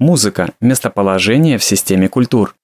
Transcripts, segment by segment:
Музыка – местоположение в системе культур.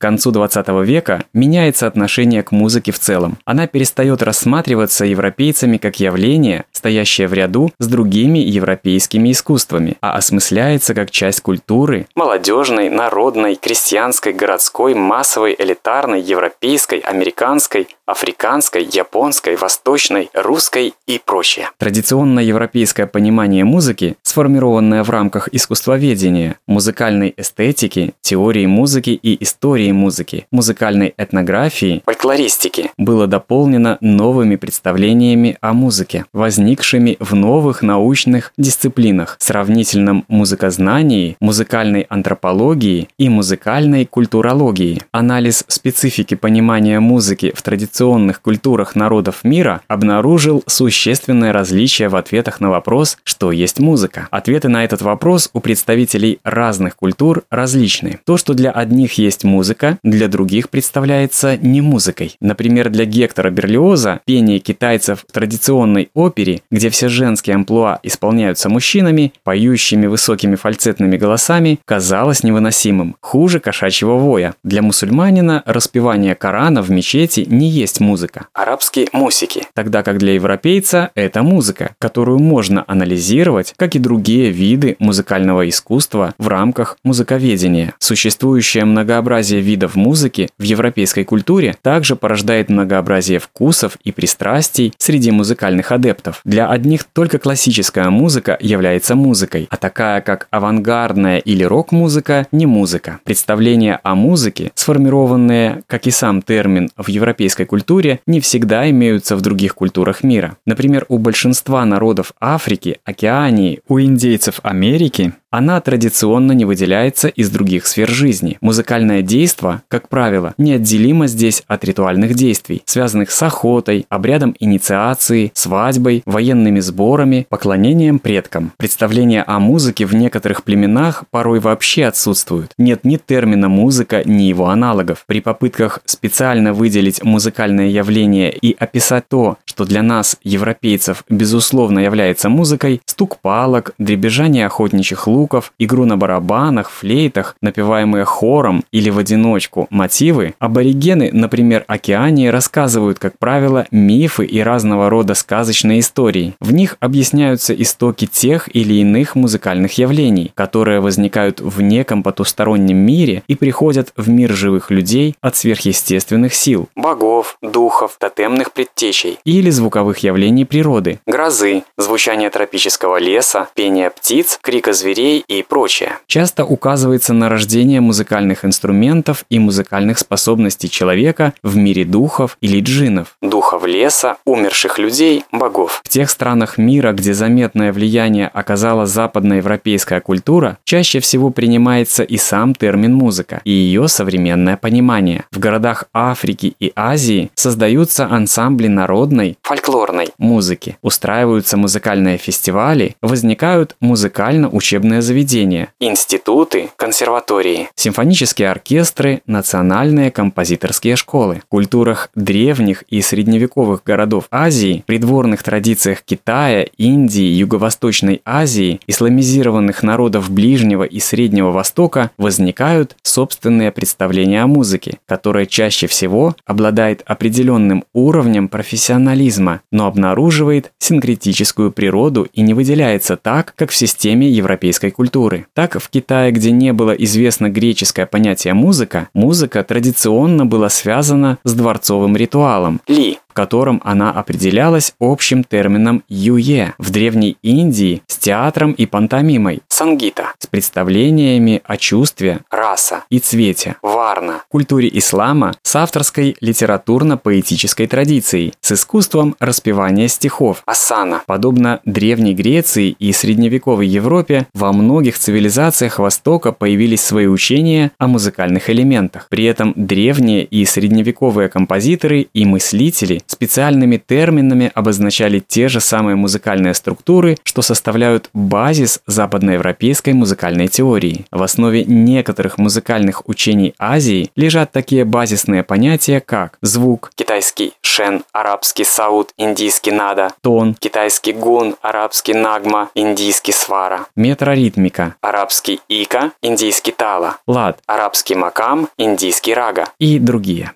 К концу 20 века меняется отношение к музыке в целом. Она перестает рассматриваться европейцами как явление, стоящее в ряду с другими европейскими искусствами, а осмысляется как часть культуры – молодежной, народной, крестьянской, городской, массовой, элитарной, европейской, американской, африканской, японской, восточной, русской и прочее. Традиционное европейское понимание музыки, сформированное в рамках искусствоведения, музыкальной эстетики, теории музыки и истории истории музыки, музыкальной этнографии, фольклористики было дополнено новыми представлениями о музыке, возникшими в новых научных дисциплинах, сравнительном музыкознании, музыкальной антропологии и музыкальной культурологии. Анализ специфики понимания музыки в традиционных культурах народов мира обнаружил существенное различие в ответах на вопрос, что есть музыка. Ответы на этот вопрос у представителей разных культур различны. То, что для одних есть музыка, музыка для других представляется не музыкой. Например, для Гектора Берлиоза пение китайцев в традиционной опере, где все женские амплуа исполняются мужчинами, поющими высокими фальцетными голосами, казалось невыносимым, хуже кошачьего воя. Для мусульманина распевание Корана в мечети не есть музыка. Арабские мусики. Тогда как для европейца это музыка, которую можно анализировать, как и другие виды музыкального искусства в рамках музыковедения. Существующее многообразие видов музыки в европейской культуре также порождает многообразие вкусов и пристрастий среди музыкальных адептов. Для одних только классическая музыка является музыкой, а такая как авангардная или рок-музыка – не музыка. Представления о музыке, сформированные, как и сам термин, в европейской культуре, не всегда имеются в других культурах мира. Например, у большинства народов Африки, Океании, у индейцев Америки она традиционно не выделяется из других сфер жизни. Музыкальное действо, как правило, неотделимо здесь от ритуальных действий, связанных с охотой, обрядом инициации, свадьбой, военными сборами, поклонением предкам. Представления о музыке в некоторых племенах порой вообще отсутствуют. Нет ни термина «музыка», ни его аналогов. При попытках специально выделить музыкальное явление и описать то, что для нас, европейцев, безусловно является музыкой, стук палок, дребезжание охотничьих лук, луков, игру на барабанах, флейтах, напеваемые хором или в одиночку. Мотивы, аборигены, например, Океании, рассказывают, как правило, мифы и разного рода сказочные истории. В них объясняются истоки тех или иных музыкальных явлений, которые возникают в неком потустороннем мире и приходят в мир живых людей от сверхъестественных сил, богов, духов, тотемных предтечей или звуковых явлений природы, грозы, звучание тропического леса, пение птиц, крика зверей зверей и прочее. Часто указывается на рождение музыкальных инструментов и музыкальных способностей человека в мире духов или джинов, духов леса, умерших людей, богов. В тех странах мира, где заметное влияние оказала западноевропейская культура, чаще всего принимается и сам термин музыка, и ее современное понимание. В городах Африки и Азии создаются ансамбли народной, фольклорной музыки, устраиваются музыкальные фестивали, возникают музыкально-учебные учебное заведение, институты, консерватории, симфонические оркестры, национальные композиторские школы. В культурах древних и средневековых городов Азии, придворных традициях Китая, Индии, Юго-Восточной Азии, исламизированных народов Ближнего и Среднего Востока возникают собственные представления о музыке, которые чаще всего обладает определенным уровнем профессионализма, но обнаруживает синкретическую природу и не выделяется так, как в системе европейской греческой культуры. Так, в Китае, где не было известно греческое понятие музыка, музыка традиционно была связана с дворцовым ритуалом – ли, котором она определялась общим термином «юе», в Древней Индии с театром и пантомимой «сангита», с представлениями о чувстве «раса» и цвете «варна», культуре ислама с авторской литературно-поэтической традицией, с искусством распевания стихов «асана». Подобно Древней Греции и средневековой Европе, во многих цивилизациях Востока появились свои учения о музыкальных элементах. При этом древние и средневековые композиторы и мыслители специальными терминами обозначали те же самые музыкальные структуры, что составляют базис западноевропейской музыкальной теории. В основе некоторых музыкальных учений Азии лежат такие базисные понятия, как звук, китайский шен, арабский сауд, индийский нада, тон, китайский гун, арабский нагма, индийский свара, метроритмика, арабский ика, индийский тала, лад, арабский макам, индийский рага и другие.